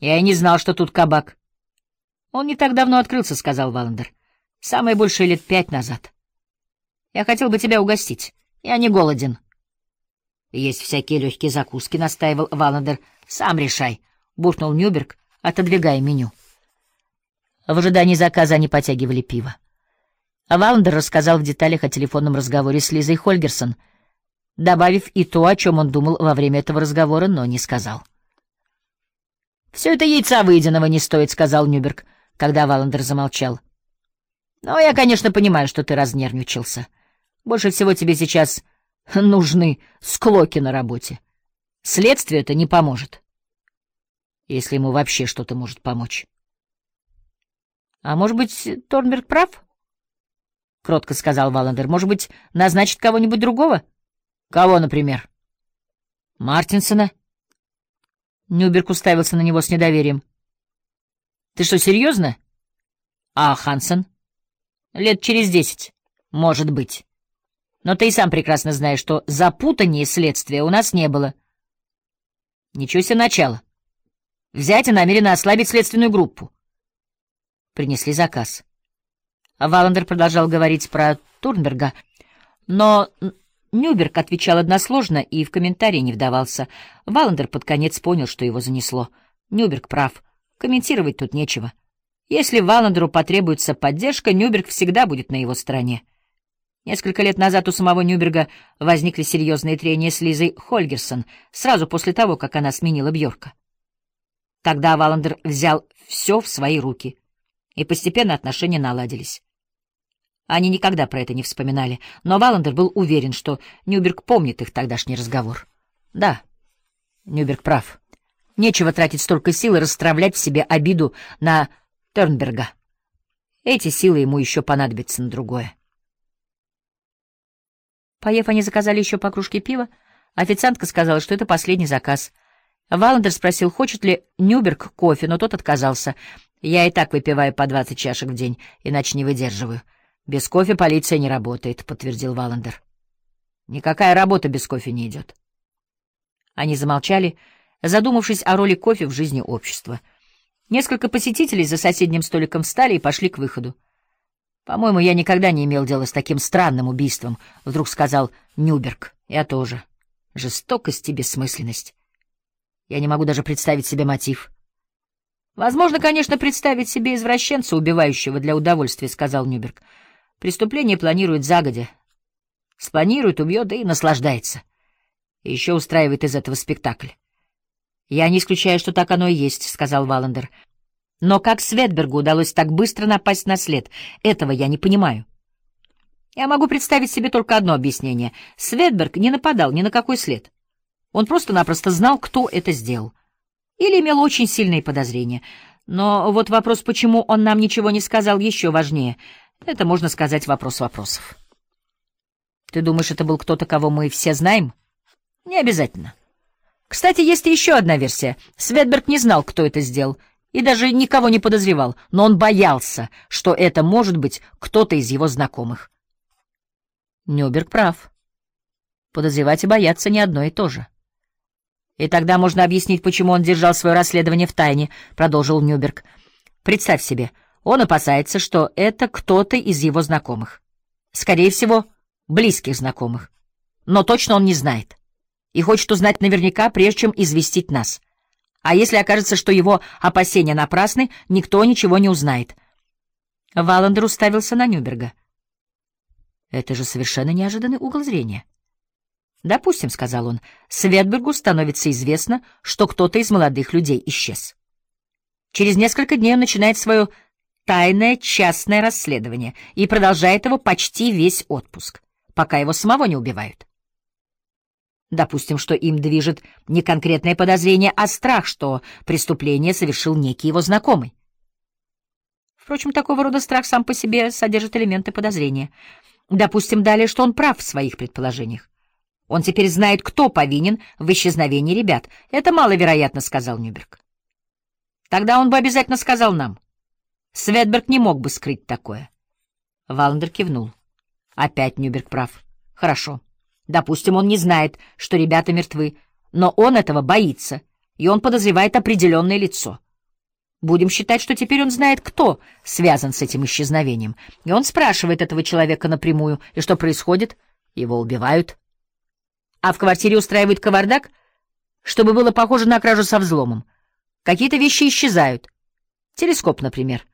Я и не знал, что тут кабак. Он не так давно открылся, — сказал Валандер. Самое большее лет пять назад. Я хотел бы тебя угостить. Я не голоден. Есть всякие легкие закуски, — настаивал Валандер. Сам решай, — буркнул Нюберг, отодвигая меню. В ожидании заказа они потягивали пиво. А Валандер рассказал в деталях о телефонном разговоре с Лизой Хольгерсон, добавив и то, о чем он думал во время этого разговора, но не сказал. «Все это яйца выеденного не стоит», — сказал Нюберг, когда Валандер замолчал. «Но я, конечно, понимаю, что ты разнервничался. Больше всего тебе сейчас нужны склоки на работе. Следствию это не поможет, если ему вообще что-то может помочь». «А может быть, Торнберг прав?» — кротко сказал Валандер. — Может быть, назначить кого-нибудь другого? — Кого, например? — Мартинсона. Нюберг уставился на него с недоверием. — Ты что, серьезно? — А Хансен? — Лет через десять. Может быть. Но ты и сам прекрасно знаешь, что запутания следствия у нас не было. Ничего себе начало. Взять и намеренно ослабить следственную группу. Принесли заказ. Валандер продолжал говорить про Турнберга, но Нюберг отвечал односложно и в комментарии не вдавался. Валандер под конец понял, что его занесло. Нюберг прав. Комментировать тут нечего. Если Валандеру потребуется поддержка, Нюберг всегда будет на его стороне. Несколько лет назад у самого Нюберга возникли серьезные трения с Лизой Хольгерсон, сразу после того, как она сменила Бьорка. Тогда Валандер взял все в свои руки, и постепенно отношения наладились. Они никогда про это не вспоминали, но Валандер был уверен, что Нюберг помнит их тогдашний разговор. Да, Нюберг прав. Нечего тратить столько сил и расстравлять в себе обиду на Тернберга. Эти силы ему еще понадобятся на другое. Поев, они заказали еще по кружке пива. Официантка сказала, что это последний заказ. Валандер спросил, хочет ли Нюберг кофе, но тот отказался. «Я и так выпиваю по двадцать чашек в день, иначе не выдерживаю». «Без кофе полиция не работает», — подтвердил Валандер. «Никакая работа без кофе не идет». Они замолчали, задумавшись о роли кофе в жизни общества. Несколько посетителей за соседним столиком встали и пошли к выходу. «По-моему, я никогда не имел дела с таким странным убийством», — вдруг сказал Нюберг. «Я тоже. Жестокость и бессмысленность. Я не могу даже представить себе мотив». «Возможно, конечно, представить себе извращенца, убивающего для удовольствия», — сказал Нюберг. Преступление планирует загодя. Спланирует, убьет и наслаждается. И еще устраивает из этого спектакль. «Я не исключаю, что так оно и есть», — сказал Валандер. «Но как Светбергу удалось так быстро напасть на след? Этого я не понимаю». Я могу представить себе только одно объяснение. Светберг не нападал ни на какой след. Он просто-напросто знал, кто это сделал. Или имел очень сильные подозрения. Но вот вопрос, почему он нам ничего не сказал, еще важнее — это, можно сказать, вопрос вопросов. Ты думаешь, это был кто-то, кого мы все знаем? Не обязательно. Кстати, есть еще одна версия. Светберг не знал, кто это сделал, и даже никого не подозревал, но он боялся, что это может быть кто-то из его знакомых. Нюберг прав. Подозревать и бояться не одно и то же. И тогда можно объяснить, почему он держал свое расследование в тайне, продолжил Нюберг. Представь себе, — он опасается, что это кто-то из его знакомых. Скорее всего, близких знакомых. Но точно он не знает. И хочет узнать наверняка, прежде чем известить нас. А если окажется, что его опасения напрасны, никто ничего не узнает. Валандер уставился на Нюберга. Это же совершенно неожиданный угол зрения. «Допустим», — сказал он, — «Светбергу становится известно, что кто-то из молодых людей исчез. Через несколько дней он начинает свое тайное частное расследование и продолжает его почти весь отпуск, пока его самого не убивают. Допустим, что им движет не конкретное подозрение, а страх, что преступление совершил некий его знакомый. Впрочем, такого рода страх сам по себе содержит элементы подозрения. Допустим далее, что он прав в своих предположениях. Он теперь знает, кто повинен в исчезновении ребят. Это маловероятно, — сказал Нюберг. Тогда он бы обязательно сказал нам — Светберг не мог бы скрыть такое. Валандер кивнул. Опять Нюберг прав. Хорошо. Допустим, он не знает, что ребята мертвы, но он этого боится, и он подозревает определенное лицо — Будем считать, что теперь он знает, кто связан с этим исчезновением. И он спрашивает этого человека напрямую. И что происходит? Его убивают. А в квартире устраивают кавардак, чтобы было похоже на кражу со взломом. Какие-то вещи исчезают. Телескоп, например.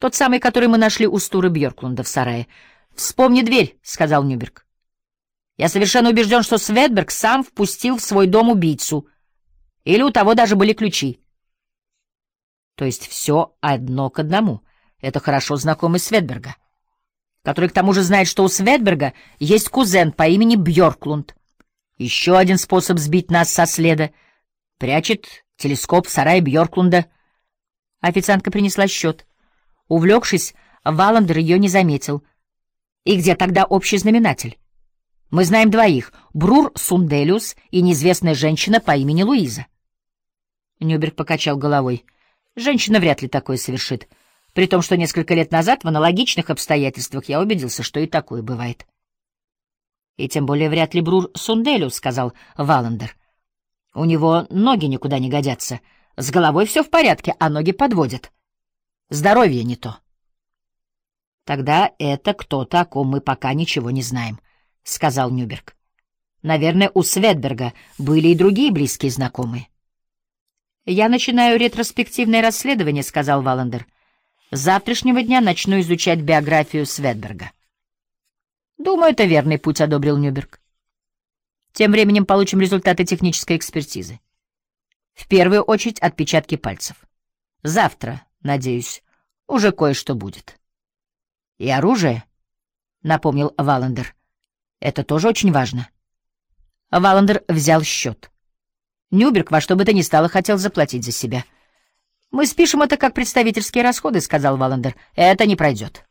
Тот самый, который мы нашли у Стуры Бьорклунда в сарае. «Вспомни дверь», — сказал Нюберг. «Я совершенно убежден, что Светберг сам впустил в свой дом убийцу. Или у того даже были ключи». То есть все одно к одному. Это хорошо знакомый Светберга, который к тому же знает, что у Светберга есть кузен по имени Бьорклунд. Еще один способ сбить нас со следа. Прячет телескоп в сарае Бьорклунда. Официантка принесла счет. Увлекшись, Валандер ее не заметил. И где тогда общий знаменатель? Мы знаем двоих — Брур Сунделиус и неизвестная женщина по имени Луиза. Нюберг покачал головой. Женщина вряд ли такое совершит, при том, что несколько лет назад в аналогичных обстоятельствах я убедился, что и такое бывает. И тем более вряд ли Брур Сунделиус, — сказал Валандер. У него ноги никуда не годятся. С головой все в порядке, а ноги подводят. Здоровье не то. Тогда это кто-то, о ком мы пока ничего не знаем, — сказал Нюберг. Наверное, у Светберга были и другие близкие знакомые. «Я начинаю ретроспективное расследование», — сказал Валандер. «С завтрашнего дня начну изучать биографию Светберга». «Думаю, это верный путь», — одобрил Нюберг. «Тем временем получим результаты технической экспертизы. В первую очередь отпечатки пальцев. Завтра, надеюсь, уже кое-что будет». «И оружие», — напомнил Валандер. «Это тоже очень важно». Валандер взял счет. Нюберг во что бы то ни стало хотел заплатить за себя. «Мы спишем это как представительские расходы», — сказал Валандер. «Это не пройдет».